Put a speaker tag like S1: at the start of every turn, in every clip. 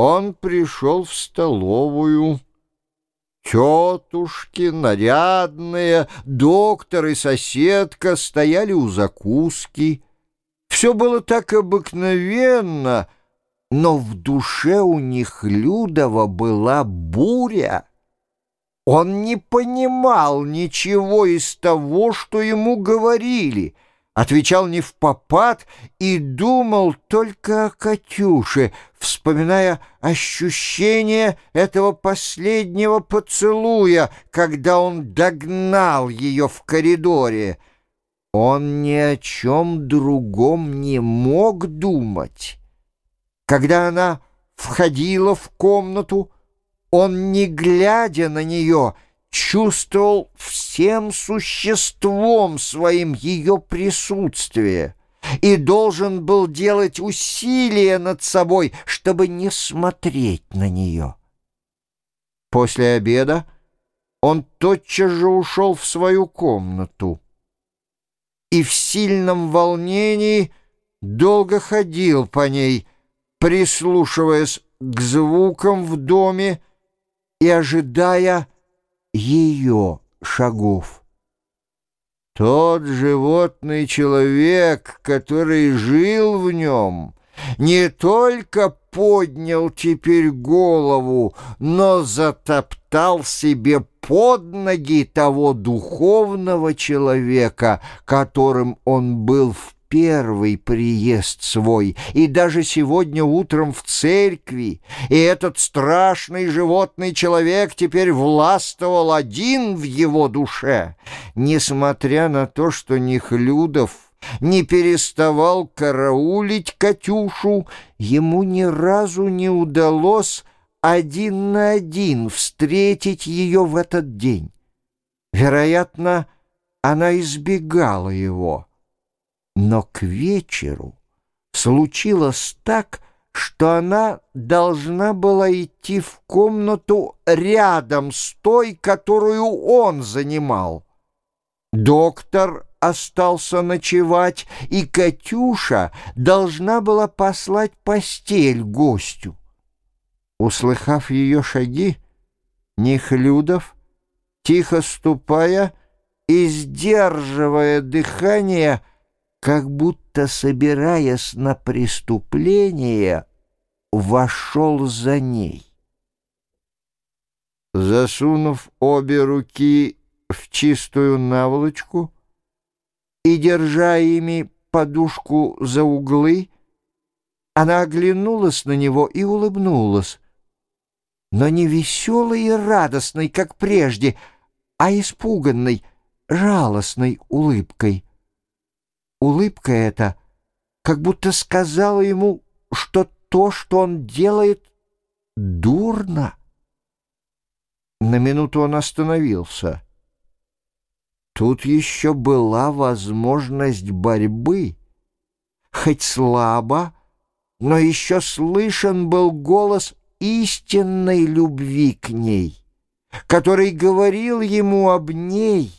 S1: Он пришел в столовую. Тетушки, нарядные, доктор и соседка стояли у закуски. Все было так обыкновенно, но в душе у них Людова была буря. Он не понимал ничего из того, что ему говорили — отвечал не в попад и думал только о Катюше, вспоминая ощущение этого последнего поцелуя, когда он догнал ее в коридоре. Он ни о чем другом не мог думать. Когда она входила в комнату, он, не глядя на нее, — чувствовал всем существом своим ее присутствие и должен был делать усилия над собой, чтобы не смотреть на нее. После обеда он тотчас же ушел в свою комнату и в сильном волнении долго ходил по ней, прислушиваясь к звукам в доме и ожидая, ее шагов. Тот животный человек, который жил в нем, не только поднял теперь голову, но затоптал себе под ноги того духовного человека, которым он был в первый приезд свой, и даже сегодня утром в церкви, и этот страшный животный человек теперь властвовал один в его душе, несмотря на то, что Нехлюдов не переставал караулить Катюшу, ему ни разу не удалось один на один встретить ее в этот день. Вероятно, она избегала его. Но к вечеру случилось так, что она должна была идти в комнату рядом с той, которую он занимал. Доктор остался ночевать, и Катюша должна была послать постель гостю. Услыхав ее шаги, Нехлюдов, тихо ступая и сдерживая дыхание, как будто собираясь на преступление, вошел за ней. Засунув обе руки в чистую наволочку и держа ими подушку за углы, она оглянулась на него и улыбнулась, но не веселой и радостной, как прежде, а испуганной, жалостной улыбкой. Улыбка эта как будто сказала ему, что то, что он делает, дурно. На минуту он остановился. Тут еще была возможность борьбы. Хоть слабо, но еще слышен был голос истинной любви к ней, который говорил ему об ней,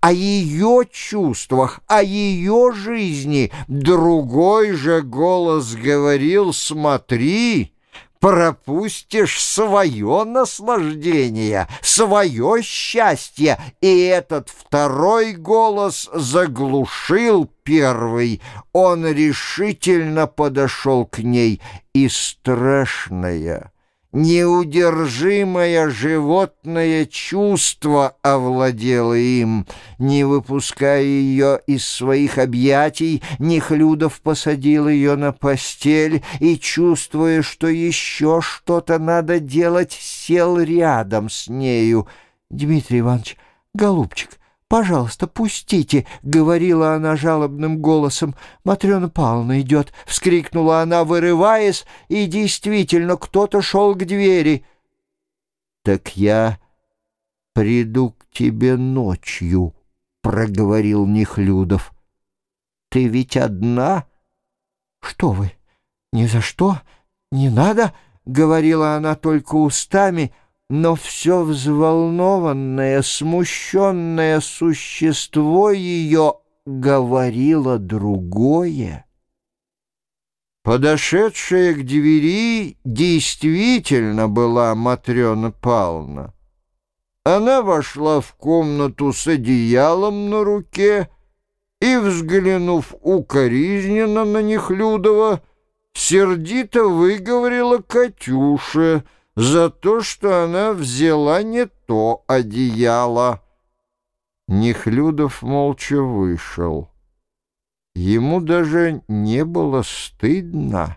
S1: о ее чувствах, о ее жизни. Другой же голос говорил «Смотри, пропустишь свое наслаждение, свое счастье». И этот второй голос заглушил первый. Он решительно подошел к ней, и страшная Неудержимое животное чувство овладело им. Не выпуская ее из своих объятий, Нехлюдов посадил ее на постель и, чувствуя, что еще что-то надо делать, сел рядом с нею. «Дмитрий Иванович, голубчик, «Пожалуйста, пустите!» — говорила она жалобным голосом. «Матрена Павловна идет!» — вскрикнула она, вырываясь, и действительно кто-то шел к двери. «Так я приду к тебе ночью», — проговорил Нехлюдов. «Ты ведь одна?» «Что вы? Ни за что? Не надо!» — говорила она только устами — но все взволнованное, смущенное существо ее говорило другое. Подошедшая к двери действительно была Матрена Павловна. Она вошла в комнату с одеялом на руке и, взглянув укоризненно на Нехлюдова, сердито выговорила Катюше за то, что она взяла не то одеяло. Нехлюдов молча вышел. Ему даже не было стыдно.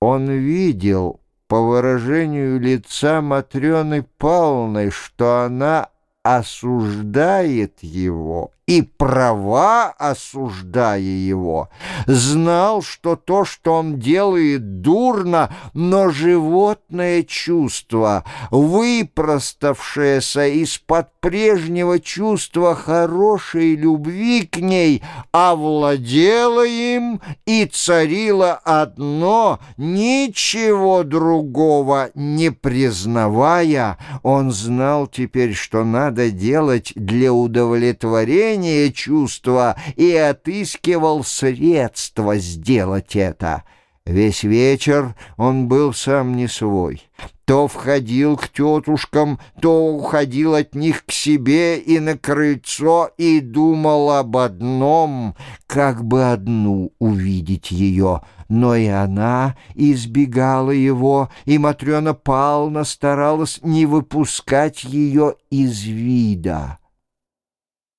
S1: Он видел по выражению лица Матрёны Павловны, что она осуждает его и права осуждая его, знал, что то, что он делает, дурно, но животное чувство, выпроставшееся из-под прежнего чувства хорошей любви к ней, овладело им и царило одно, ничего другого не признавая, он знал теперь, что надо делать для удовлетворения удовлетворение чувства и отыскивал средства сделать это. Весь вечер он был сам не свой. То входил к тетушкам, то уходил от них к себе и на крыльцо и думал об одном, как бы одну увидеть ее. Но и она избегала его, и Матрена Павловна старалась не выпускать ее из вида.